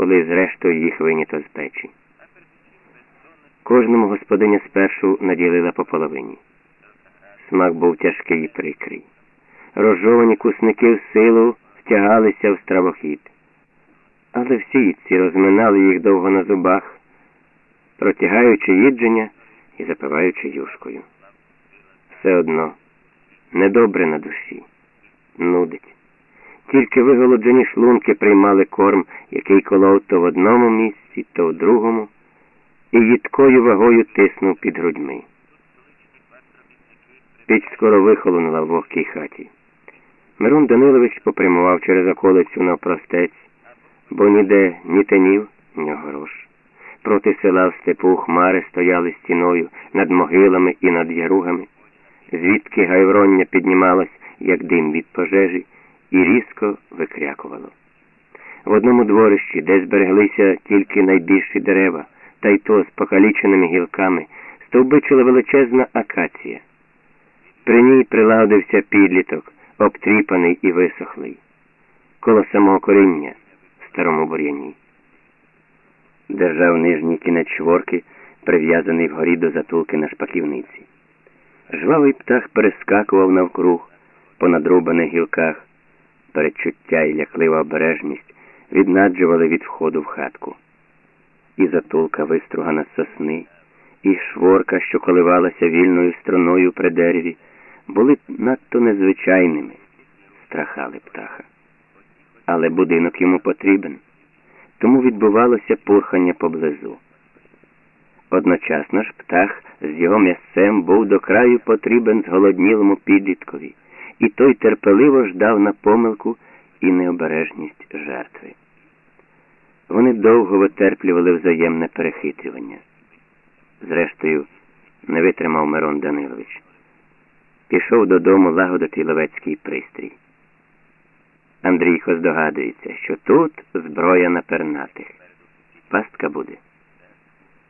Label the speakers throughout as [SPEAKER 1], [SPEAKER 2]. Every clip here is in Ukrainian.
[SPEAKER 1] коли зрештою їх винято з печі. Кожному господиня спершу наділила по половині. Смак був тяжкий і прикрий. Розжовані кусники в силу втягалися в стравохід. Але всі ці розминали їх довго на зубах, протягаючи їдження і запиваючи юшкою. Все одно недобре на душі, нудить. Тільки виголоджені шлунки приймали корм, який колов то в одному місці, то в другому, і їдкою вагою тиснув під грудьми. Піч скоро вихолонула в вогкій хаті. Мирон Данилович попрямував через околицю навпростець, бо ніде ні тенів, ні грош. Проти села в степу хмари стояли стіною над могилами і над яругами, звідки гайвроння піднімалось, як дим від пожежі, і різко викрякувало. В одному дворищі, де збереглися тільки найбільші дерева, та й то з покаліченими гілками, стовбичила величезна акація. При ній приладився підліток, обтріпаний і висохлий, коло самого коріння в старому бур'яні. Держав нижній кінець чворки, прив'язаний вгорі до затулки на шпаківниці. Жвавий птах перескакував навкруг по надрубаних гілках, передчуття і ляклива обережність віднаджували від входу в хатку. І затулка вистругана з сосни, і шворка, що коливалася вільною струною при дереві, були надто незвичайними, страхали птаха. Але будинок йому потрібен, тому відбувалося пурхання поблизу. Одночасно ж птах з його місцем був до краю потрібен зголоднілому підліткові, і той терпеливо ждав на помилку і необережність жертви. Вони довго витерплювали взаємне перехитрювання. Зрештою, не витримав Мирон Данилович. Пішов додому лагодити ловецький пристрій. Андрійко здогадується, що тут зброя на пернатих. Пастка буде.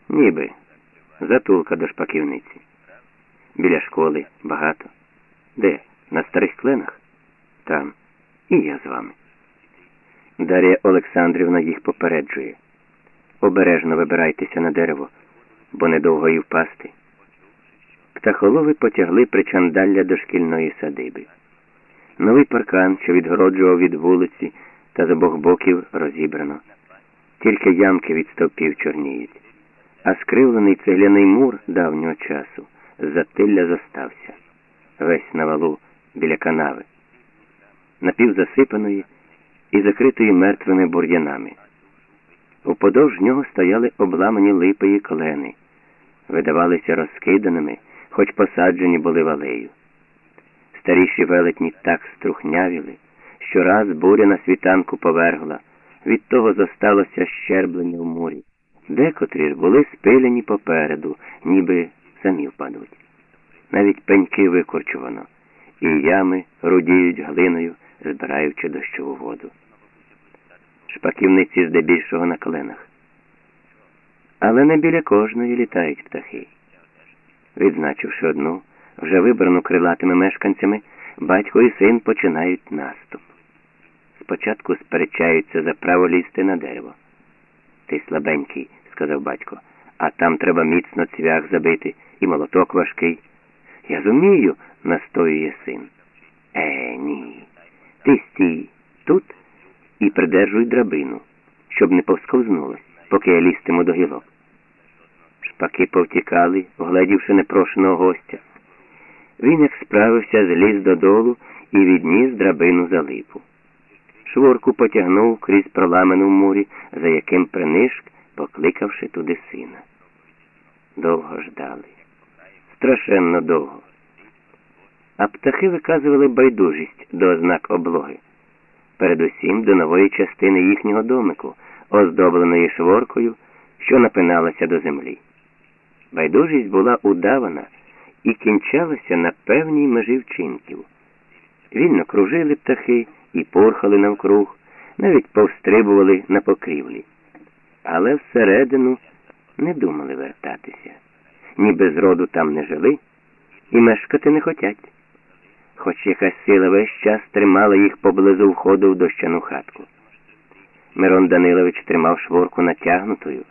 [SPEAKER 1] Ніби затулка до шпаківниці. Біля школи багато. Де? На старих кленах? Там. І я з вами. Дар'я Олександрівна їх попереджує. Обережно вибирайтеся на дерево, бо недовго і впасти. Птахолови потягли причандалля до шкільної садиби. Новий паркан, що відгороджував від вулиці, та з обох боків розібрано. Тільки ямки від стовпів чорніють, а скривлений цегляний мур давнього часу затилля зостався, весь на валу біля канави, напівзасипаної і закритої мертвими бур'янами. Уподовж нього стояли обламані липи і клени, видавалися розкиданими, хоч посаджені були в алею. Старіші велетні так струхнявіли, що раз буря на світанку повергла, від того зосталося щерблення в морі. Декотрі ж були спилені попереду, ніби самі впадуть. Навіть пеньки викорчувано, і ями рудіють глиною, збираючи дощову воду. Шпаківниці здебільшого на коленах. Але не біля кожної літають птахи. Відзначивши одну, вже вибрану крилатими мешканцями, батько і син починають наступ. Спочатку сперечаються за право лізти на дерево. Ти слабенький, сказав батько, а там треба міцно цвях забити і молоток важкий. Я зумію, настоює син. Е, ні. Ти стій тут і придержуй драбину, щоб не повсковзнулось, поки я лізтиму до гілок. Шпаки повтікали, огледівши непрошеного гостя. Він, як справився, зліз додолу і відніс драбину за липу. Шворку потягнув крізь проламену в мурі, за яким принишк, покликавши туди сина. Довго ждали. Страшенно довго. А птахи виказували байдужість до ознак облоги, передусім до нової частини їхнього домику, оздобленої шворкою, що напиналася до землі. Байдужість була удавана і кінчалася на певній межі вчинків. Вільно кружили птахи і порхали навкруг, навіть повстрибували на покрівлі. Але всередину не думали вертатися, ніби зроду там не жили і мешкати не хотять. Хоч якась сила весь час тримала їх поблизу входу в дощану хатку. Мирон Данилович тримав шворку натягнутою,